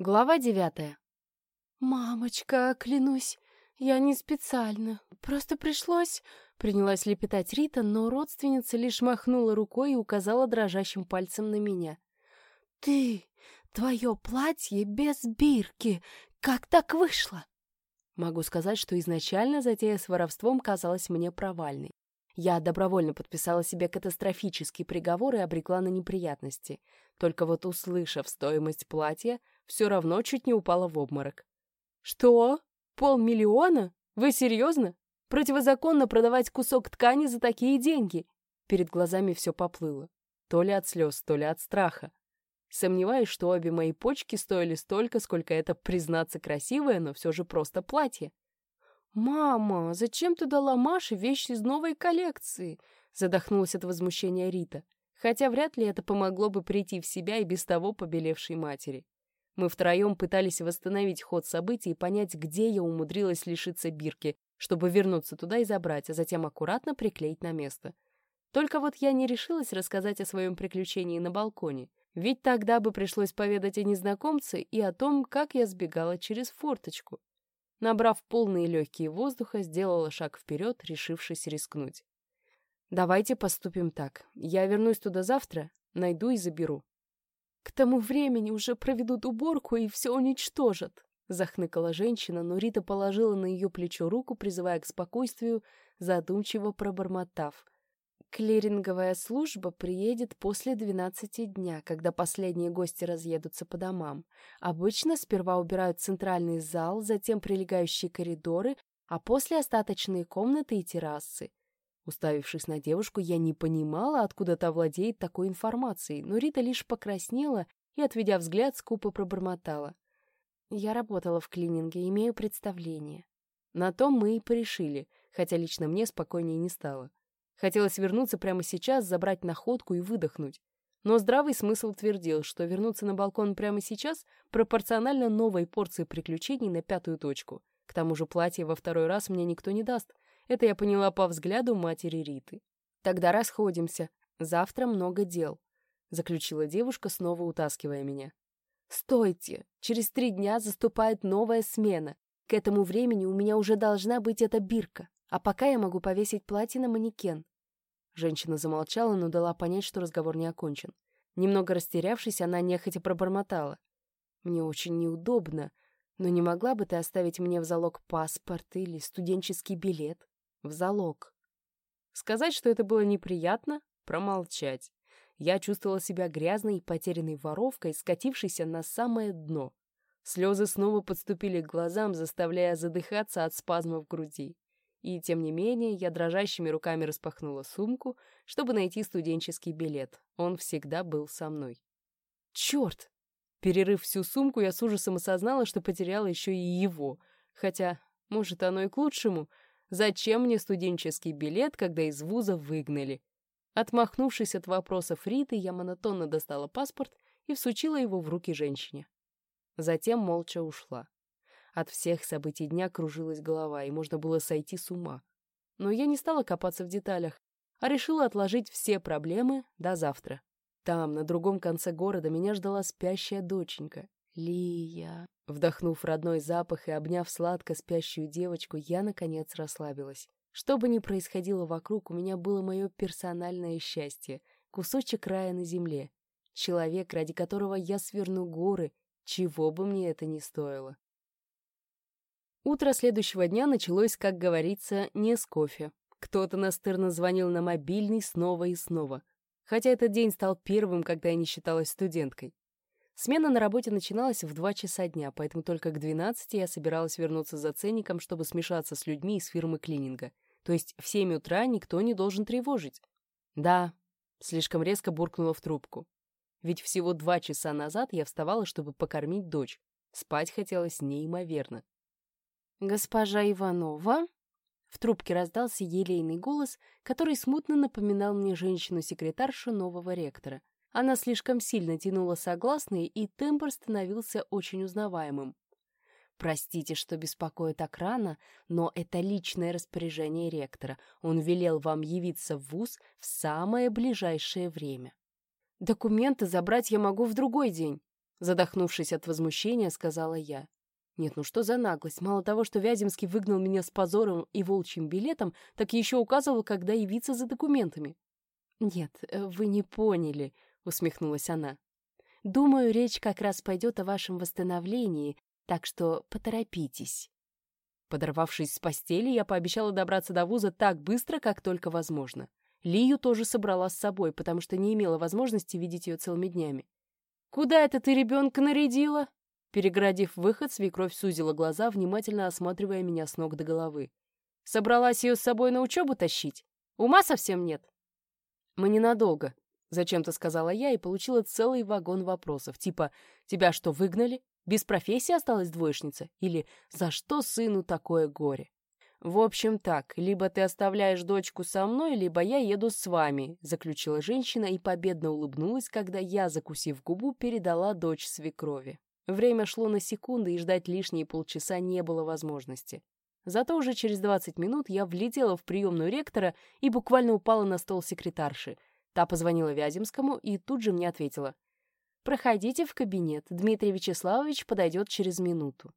Глава девятая. «Мамочка, клянусь, я не специально. Просто пришлось...» Принялась лепетать Рита, но родственница лишь махнула рукой и указала дрожащим пальцем на меня. «Ты! Твое платье без бирки! Как так вышло?» Могу сказать, что изначально затея с воровством казалась мне провальной. Я добровольно подписала себе катастрофический приговор и обрекла на неприятности. Только вот, услышав стоимость платья, все равно чуть не упала в обморок. «Что? Полмиллиона? Вы серьезно? Противозаконно продавать кусок ткани за такие деньги?» Перед глазами все поплыло. То ли от слез, то ли от страха. Сомневаюсь, что обе мои почки стоили столько, сколько это, признаться, красивое, но все же просто платье. «Мама, зачем ты дала Маше вещи из новой коллекции?» Задохнулась от возмущения Рита, хотя вряд ли это помогло бы прийти в себя и без того побелевшей матери. Мы втроем пытались восстановить ход событий и понять, где я умудрилась лишиться бирки, чтобы вернуться туда и забрать, а затем аккуратно приклеить на место. Только вот я не решилась рассказать о своем приключении на балконе, ведь тогда бы пришлось поведать о незнакомце и о том, как я сбегала через форточку. Набрав полные легкие воздуха, сделала шаг вперед, решившись рискнуть. «Давайте поступим так. Я вернусь туда завтра, найду и заберу». «К тому времени уже проведут уборку и все уничтожат», — захныкала женщина, но Рита положила на ее плечо руку, призывая к спокойствию, задумчиво пробормотав. Клиринговая служба приедет после 12 дня, когда последние гости разъедутся по домам. Обычно сперва убирают центральный зал, затем прилегающие коридоры, а после остаточные комнаты и террасы. Уставившись на девушку, я не понимала, откуда та владеет такой информацией, но Рита лишь покраснела и, отведя взгляд, скупо пробормотала. Я работала в клининге, имею представление. На том мы и порешили, хотя лично мне спокойнее не стало. Хотелось вернуться прямо сейчас, забрать находку и выдохнуть. Но здравый смысл твердил, что вернуться на балкон прямо сейчас пропорционально новой порции приключений на пятую точку. К тому же платье во второй раз мне никто не даст. Это я поняла по взгляду матери Риты. «Тогда расходимся. Завтра много дел», — заключила девушка, снова утаскивая меня. «Стойте! Через три дня заступает новая смена. К этому времени у меня уже должна быть эта бирка. А пока я могу повесить платье на манекен». Женщина замолчала, но дала понять, что разговор не окончен. Немного растерявшись, она нехотя пробормотала. «Мне очень неудобно, но не могла бы ты оставить мне в залог паспорт или студенческий билет? В залог». Сказать, что это было неприятно, промолчать. Я чувствовала себя грязной и потерянной воровкой, скатившейся на самое дно. Слезы снова подступили к глазам, заставляя задыхаться от спазмов в груди. И, тем не менее, я дрожащими руками распахнула сумку, чтобы найти студенческий билет. Он всегда был со мной. Черт! Перерыв всю сумку, я с ужасом осознала, что потеряла еще и его. Хотя, может, оно и к лучшему. Зачем мне студенческий билет, когда из вуза выгнали? Отмахнувшись от вопросов Риты, я монотонно достала паспорт и всучила его в руки женщине. Затем молча ушла. От всех событий дня кружилась голова, и можно было сойти с ума. Но я не стала копаться в деталях, а решила отложить все проблемы до завтра. Там, на другом конце города, меня ждала спящая доченька. Лия. Вдохнув родной запах и обняв сладко спящую девочку, я, наконец, расслабилась. Что бы ни происходило вокруг, у меня было мое персональное счастье, кусочек рая на земле, человек, ради которого я сверну горы, чего бы мне это ни стоило. Утро следующего дня началось, как говорится, не с кофе. Кто-то настырно звонил на мобильный снова и снова. Хотя этот день стал первым, когда я не считалась студенткой. Смена на работе начиналась в 2 часа дня, поэтому только к 12 я собиралась вернуться за ценником, чтобы смешаться с людьми из фирмы клининга. То есть в 7 утра никто не должен тревожить. Да, слишком резко буркнула в трубку. Ведь всего два часа назад я вставала, чтобы покормить дочь. Спать хотелось неимоверно. «Госпожа Иванова?» В трубке раздался елейный голос, который смутно напоминал мне женщину-секретаршу нового ректора. Она слишком сильно тянула согласные, и тембр становился очень узнаваемым. «Простите, что беспокоит так рано, но это личное распоряжение ректора. Он велел вам явиться в ВУЗ в самое ближайшее время». «Документы забрать я могу в другой день». Задохнувшись от возмущения, сказала я. Нет, ну что за наглость? Мало того, что Вяземский выгнал меня с позором и волчьим билетом, так еще указывал, когда явиться за документами. «Нет, э, вы не поняли», — усмехнулась она. «Думаю, речь как раз пойдет о вашем восстановлении, так что поторопитесь». Подорвавшись с постели, я пообещала добраться до вуза так быстро, как только возможно. Лию тоже собрала с собой, потому что не имела возможности видеть ее целыми днями. «Куда это ты ребенка нарядила?» Переградив выход, свекровь сузила глаза, внимательно осматривая меня с ног до головы. «Собралась ее с собой на учебу тащить? Ума совсем нет?» «Мы ненадолго», — зачем-то сказала я и получила целый вагон вопросов, типа «Тебя что, выгнали? Без профессии осталась двоечница?» или «За что сыну такое горе?» «В общем так, либо ты оставляешь дочку со мной, либо я еду с вами», — заключила женщина и победно улыбнулась, когда я, закусив губу, передала дочь свекрови. Время шло на секунды, и ждать лишние полчаса не было возможности. Зато уже через 20 минут я влетела в приемную ректора и буквально упала на стол секретарши. Та позвонила Вяземскому и тут же мне ответила. «Проходите в кабинет, Дмитрий Вячеславович подойдет через минуту».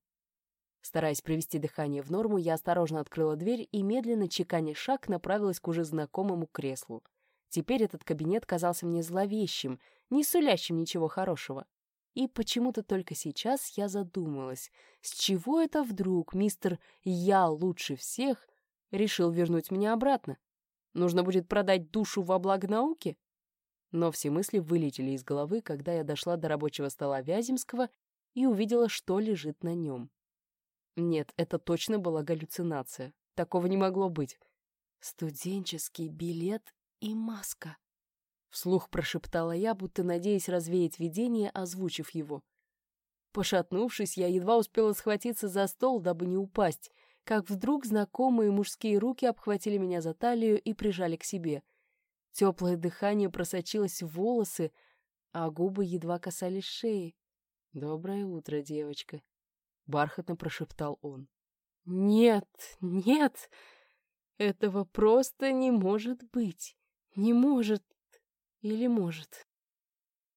Стараясь привести дыхание в норму, я осторожно открыла дверь и, медленно чеканя шаг, направилась к уже знакомому креслу. Теперь этот кабинет казался мне зловещим, не сулящим ничего хорошего. И почему-то только сейчас я задумалась, с чего это вдруг мистер «Я лучше всех» решил вернуть меня обратно? Нужно будет продать душу во благо науки? Но все мысли вылетели из головы, когда я дошла до рабочего стола Вяземского и увидела, что лежит на нем. Нет, это точно была галлюцинация. Такого не могло быть. Студенческий билет и маска. Вслух прошептала я, будто надеясь развеять видение, озвучив его. Пошатнувшись, я едва успела схватиться за стол, дабы не упасть, как вдруг знакомые мужские руки обхватили меня за талию и прижали к себе. Теплое дыхание просочилось в волосы, а губы едва касались шеи. «Доброе утро, девочка», бархатно прошептал он. Нет, нет, этого просто не может быть. Не может или может.